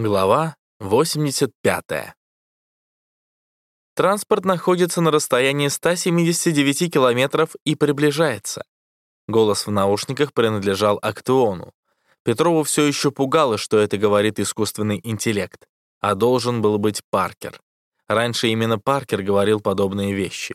Глава 85. Транспорт находится на расстоянии 179 километров и приближается. Голос в наушниках принадлежал Актуону. Петрову все еще пугало, что это говорит искусственный интеллект, а должен был быть Паркер. Раньше именно Паркер говорил подобные вещи.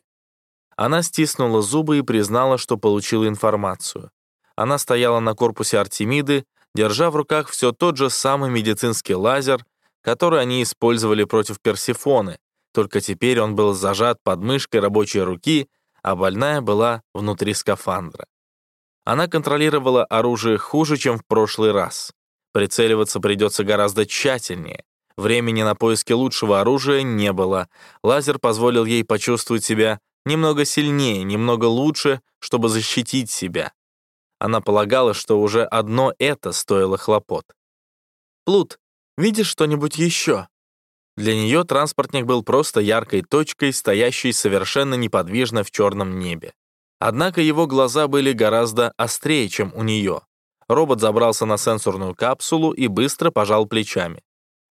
Она стиснула зубы и признала, что получила информацию. Она стояла на корпусе Артемиды, держа в руках все тот же самый медицинский лазер, который они использовали против Персифоны, только теперь он был зажат под мышкой рабочей руки, а больная была внутри скафандра. Она контролировала оружие хуже, чем в прошлый раз. Прицеливаться придется гораздо тщательнее. Времени на поиски лучшего оружия не было. Лазер позволил ей почувствовать себя немного сильнее, немного лучше, чтобы защитить себя. Она полагала, что уже одно это стоило хлопот. «Плут, видишь что-нибудь еще?» Для нее транспортник был просто яркой точкой, стоящей совершенно неподвижно в черном небе. Однако его глаза были гораздо острее, чем у нее. Робот забрался на сенсорную капсулу и быстро пожал плечами.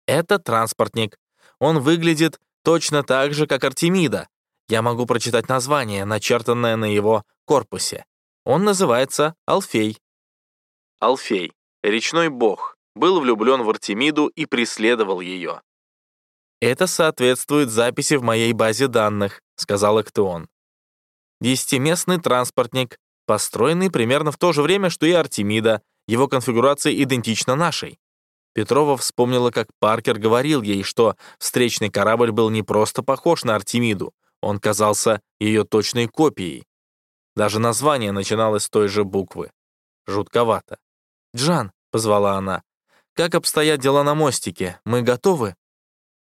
«Это транспортник. Он выглядит точно так же, как Артемида. Я могу прочитать название, начертанное на его корпусе. Он называется Алфей. Алфей, речной бог, был влюблен в Артемиду и преследовал ее. «Это соответствует записи в моей базе данных», — сказал Эктеон. Десятиместный транспортник, построенный примерно в то же время, что и Артемида, его конфигурация идентична нашей. Петрова вспомнила, как Паркер говорил ей, что встречный корабль был не просто похож на Артемиду, он казался ее точной копией. Даже название начиналось с той же буквы. Жутковато. «Джан», — позвала она, — «как обстоят дела на мостике? Мы готовы?»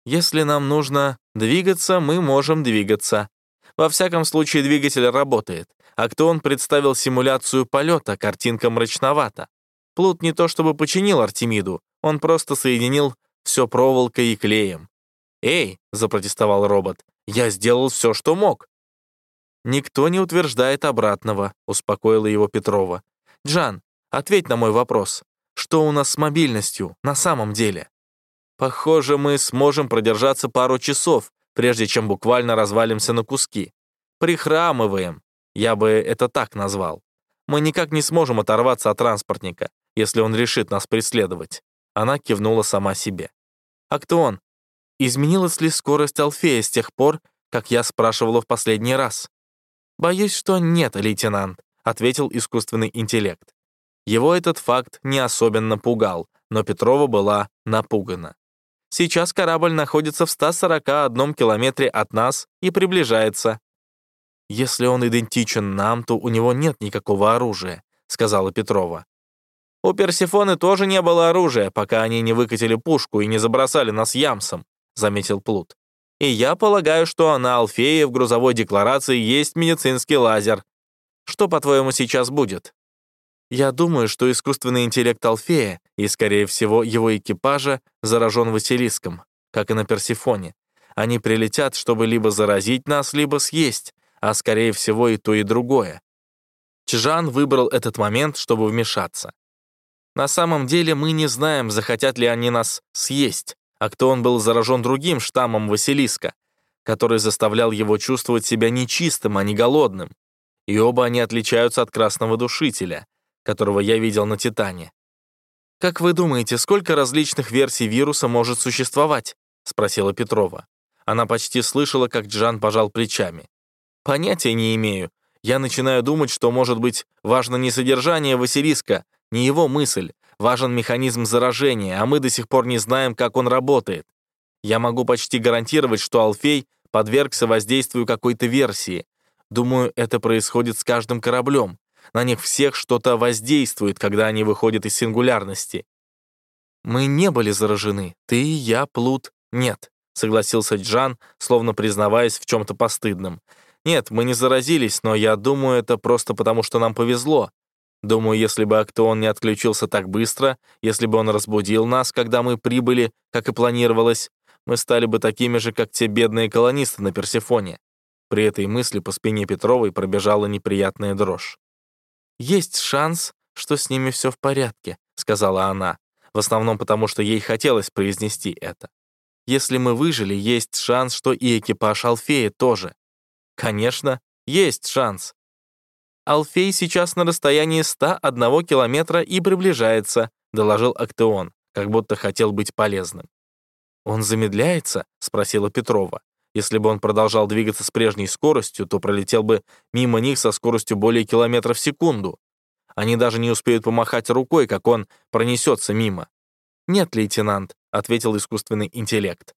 «Если нам нужно двигаться, мы можем двигаться. Во всяком случае, двигатель работает. А кто он представил симуляцию полета, картинка мрачновата. Плут не то чтобы починил Артемиду, он просто соединил все проволокой и клеем. «Эй!» — запротестовал робот. «Я сделал все, что мог. «Никто не утверждает обратного», — успокоила его Петрова. «Джан, ответь на мой вопрос. Что у нас с мобильностью на самом деле?» «Похоже, мы сможем продержаться пару часов, прежде чем буквально развалимся на куски. Прихрамываем, я бы это так назвал. Мы никак не сможем оторваться от транспортника, если он решит нас преследовать». Она кивнула сама себе. «Актуон, изменилась ли скорость Алфея с тех пор, как я спрашивала в последний раз?» «Боюсь, что нет, лейтенант», — ответил искусственный интеллект. Его этот факт не особенно пугал, но Петрова была напугана. Сейчас корабль находится в 141 километре от нас и приближается. «Если он идентичен нам, то у него нет никакого оружия», — сказала Петрова. «У Персифоны тоже не было оружия, пока они не выкатили пушку и не забросали нас ямсом», — заметил Плут. И я полагаю, что на Алфее в грузовой декларации есть медицинский лазер. Что, по-твоему, сейчас будет? Я думаю, что искусственный интеллект Алфея и, скорее всего, его экипажа заражен Василиском, как и на Персифоне. Они прилетят, чтобы либо заразить нас, либо съесть, а, скорее всего, и то, и другое. Чжан выбрал этот момент, чтобы вмешаться. На самом деле мы не знаем, захотят ли они нас съесть, а кто он был заражен другим штаммом Василиска, который заставлял его чувствовать себя нечистым, а не голодным. И оба они отличаются от красного душителя, которого я видел на Титане. «Как вы думаете, сколько различных версий вируса может существовать?» — спросила Петрова. Она почти слышала, как Джан пожал плечами. «Понятия не имею. Я начинаю думать, что, может быть, важно не содержание Василиска, не его мысль, Важен механизм заражения, а мы до сих пор не знаем, как он работает. Я могу почти гарантировать, что Алфей подвергся воздействию какой-то версии. Думаю, это происходит с каждым кораблем. На них всех что-то воздействует, когда они выходят из сингулярности. Мы не были заражены. Ты и я, Плут, нет, согласился Джан, словно признаваясь в чем-то постыдном. Нет, мы не заразились, но я думаю, это просто потому, что нам повезло. Думаю, если бы Актеон не отключился так быстро, если бы он разбудил нас, когда мы прибыли, как и планировалось, мы стали бы такими же, как те бедные колонисты на Персефоне. При этой мысли по спине Петровой пробежала неприятная дрожь. «Есть шанс, что с ними все в порядке», — сказала она. в основном потому, что ей хотелось произнести это. Если мы выжили, есть шанс, что и экипаж Алфея тоже. Конечно, есть шанс. Алфей сейчас на расстоянии 101 километра и приближается, доложил Актеон, как будто хотел быть полезным. «Он замедляется?» — спросила Петрова. Если бы он продолжал двигаться с прежней скоростью, то пролетел бы мимо них со скоростью более километра в секунду. Они даже не успеют помахать рукой, как он пронесется мимо. «Нет, лейтенант», — ответил искусственный интеллект.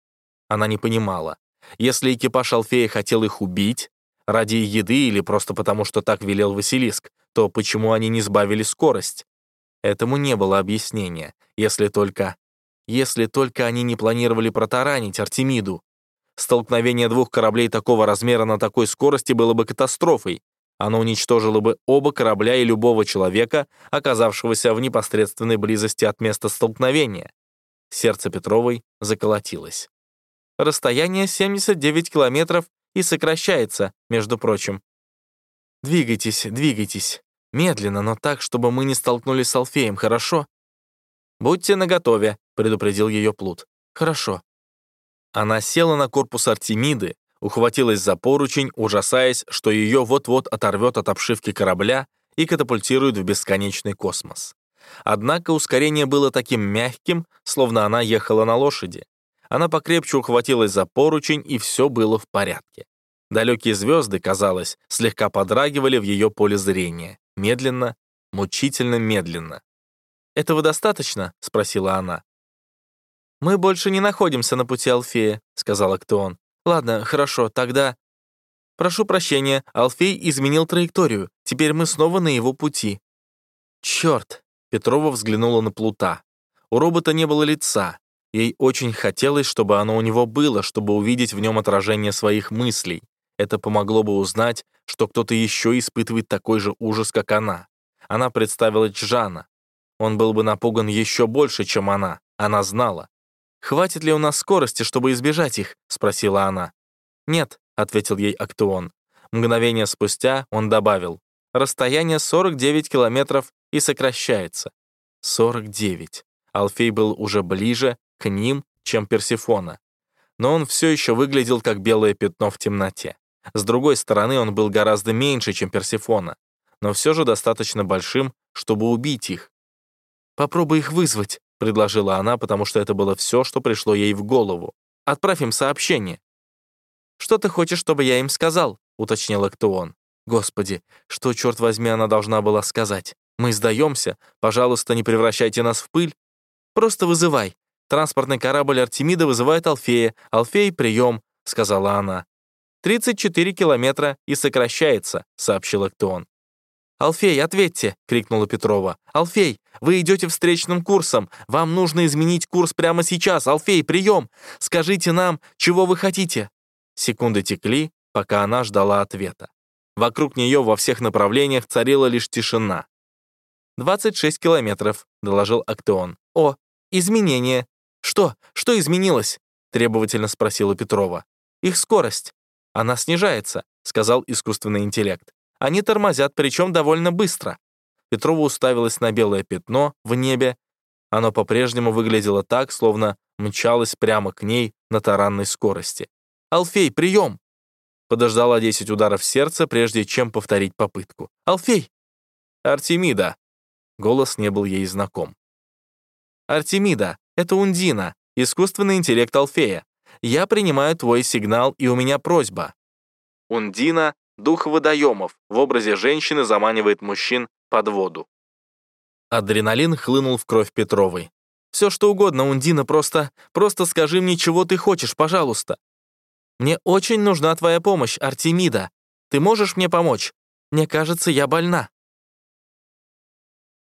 Она не понимала. Если экипаж Алфея хотел их убить, ради еды или просто потому, что так велел Василиск, то почему они не сбавили скорость? Этому не было объяснения, если только... Если только они не планировали протаранить Артемиду. Столкновение двух кораблей такого размера на такой скорости было бы катастрофой. Оно уничтожило бы оба корабля и любого человека, оказавшегося в непосредственной близости от места столкновения. Сердце Петровой заколотилось. Расстояние 79 километров и сокращается, между прочим. Двигайтесь, двигайтесь. Медленно, но так, чтобы мы не столкнулись с Алфеем, хорошо? Будьте наготове, предупредил ее Плут. Хорошо. Она села на корпус Артемиды, ухватилась за поручень, ужасаясь, что ее вот-вот оторвет от обшивки корабля и катапультирует в бесконечный космос. Однако ускорение было таким мягким, словно она ехала на лошади. Она покрепче ухватилась за поручень, и все было в порядке. Далекие звезды, казалось, слегка подрагивали в ее поле зрения. Медленно, мучительно медленно. «Этого достаточно?» — спросила она. «Мы больше не находимся на пути Алфея», — сказал Актеон. «Ладно, хорошо, тогда...» «Прошу прощения, Алфей изменил траекторию. Теперь мы снова на его пути». «Черт!» — Петрова взглянула на Плута. У робота не было лица. Ей очень хотелось, чтобы оно у него было, чтобы увидеть в нем отражение своих мыслей. Это помогло бы узнать, что кто-то еще испытывает такой же ужас, как она. Она представила Чжана. Он был бы напуган еще больше, чем она. Она знала. «Хватит ли у нас скорости, чтобы избежать их?» — спросила она. «Нет», — ответил ей Актуон. Мгновение спустя он добавил. «Расстояние 49 километров и сокращается». 49. Алфей был уже ближе ним, чем Персифона. Но он все еще выглядел как белое пятно в темноте. С другой стороны, он был гораздо меньше, чем Персифона, но все же достаточно большим, чтобы убить их. «Попробуй их вызвать», — предложила она, потому что это было все, что пришло ей в голову. «Отправь им сообщение». «Что ты хочешь, чтобы я им сказал?» — уточнил Эктуон. «Господи, что, черт возьми, она должна была сказать? Мы сдаемся. Пожалуйста, не превращайте нас в пыль. Просто вызывай. Транспортный корабль Артемида вызывает Алфея. Алфей, прием», — сказала она. «34 километра и сокращается», — сообщил Эктуон. «Алфей, ответьте!» — крикнула Петрова. «Алфей, вы идете встречным курсом. Вам нужно изменить курс прямо сейчас. Алфей, прием! Скажите нам, чего вы хотите?» Секунды текли, пока она ждала ответа. Вокруг нее во всех направлениях царила лишь тишина. «26 километров», — доложил Актеон. «О, изменения!» «Что? Что изменилось?» — требовательно спросила Петрова. «Их скорость». «Она снижается», — сказал искусственный интеллект. «Они тормозят, причем довольно быстро». Петрова уставилась на белое пятно в небе. Оно по-прежнему выглядело так, словно мчалось прямо к ней на таранной скорости. «Алфей, прием!» Подождала 10 ударов сердца, прежде чем повторить попытку. «Алфей!» «Артемида!» Голос не был ей знаком. «Артемида, это Ундина, искусственный интеллект Алфея. Я принимаю твой сигнал, и у меня просьба». Ундина — дух водоемов, в образе женщины заманивает мужчин под воду. Адреналин хлынул в кровь Петровой. «Все что угодно, Ундина, просто... Просто скажи мне, чего ты хочешь, пожалуйста. Мне очень нужна твоя помощь, Артемида. Ты можешь мне помочь? Мне кажется, я больна».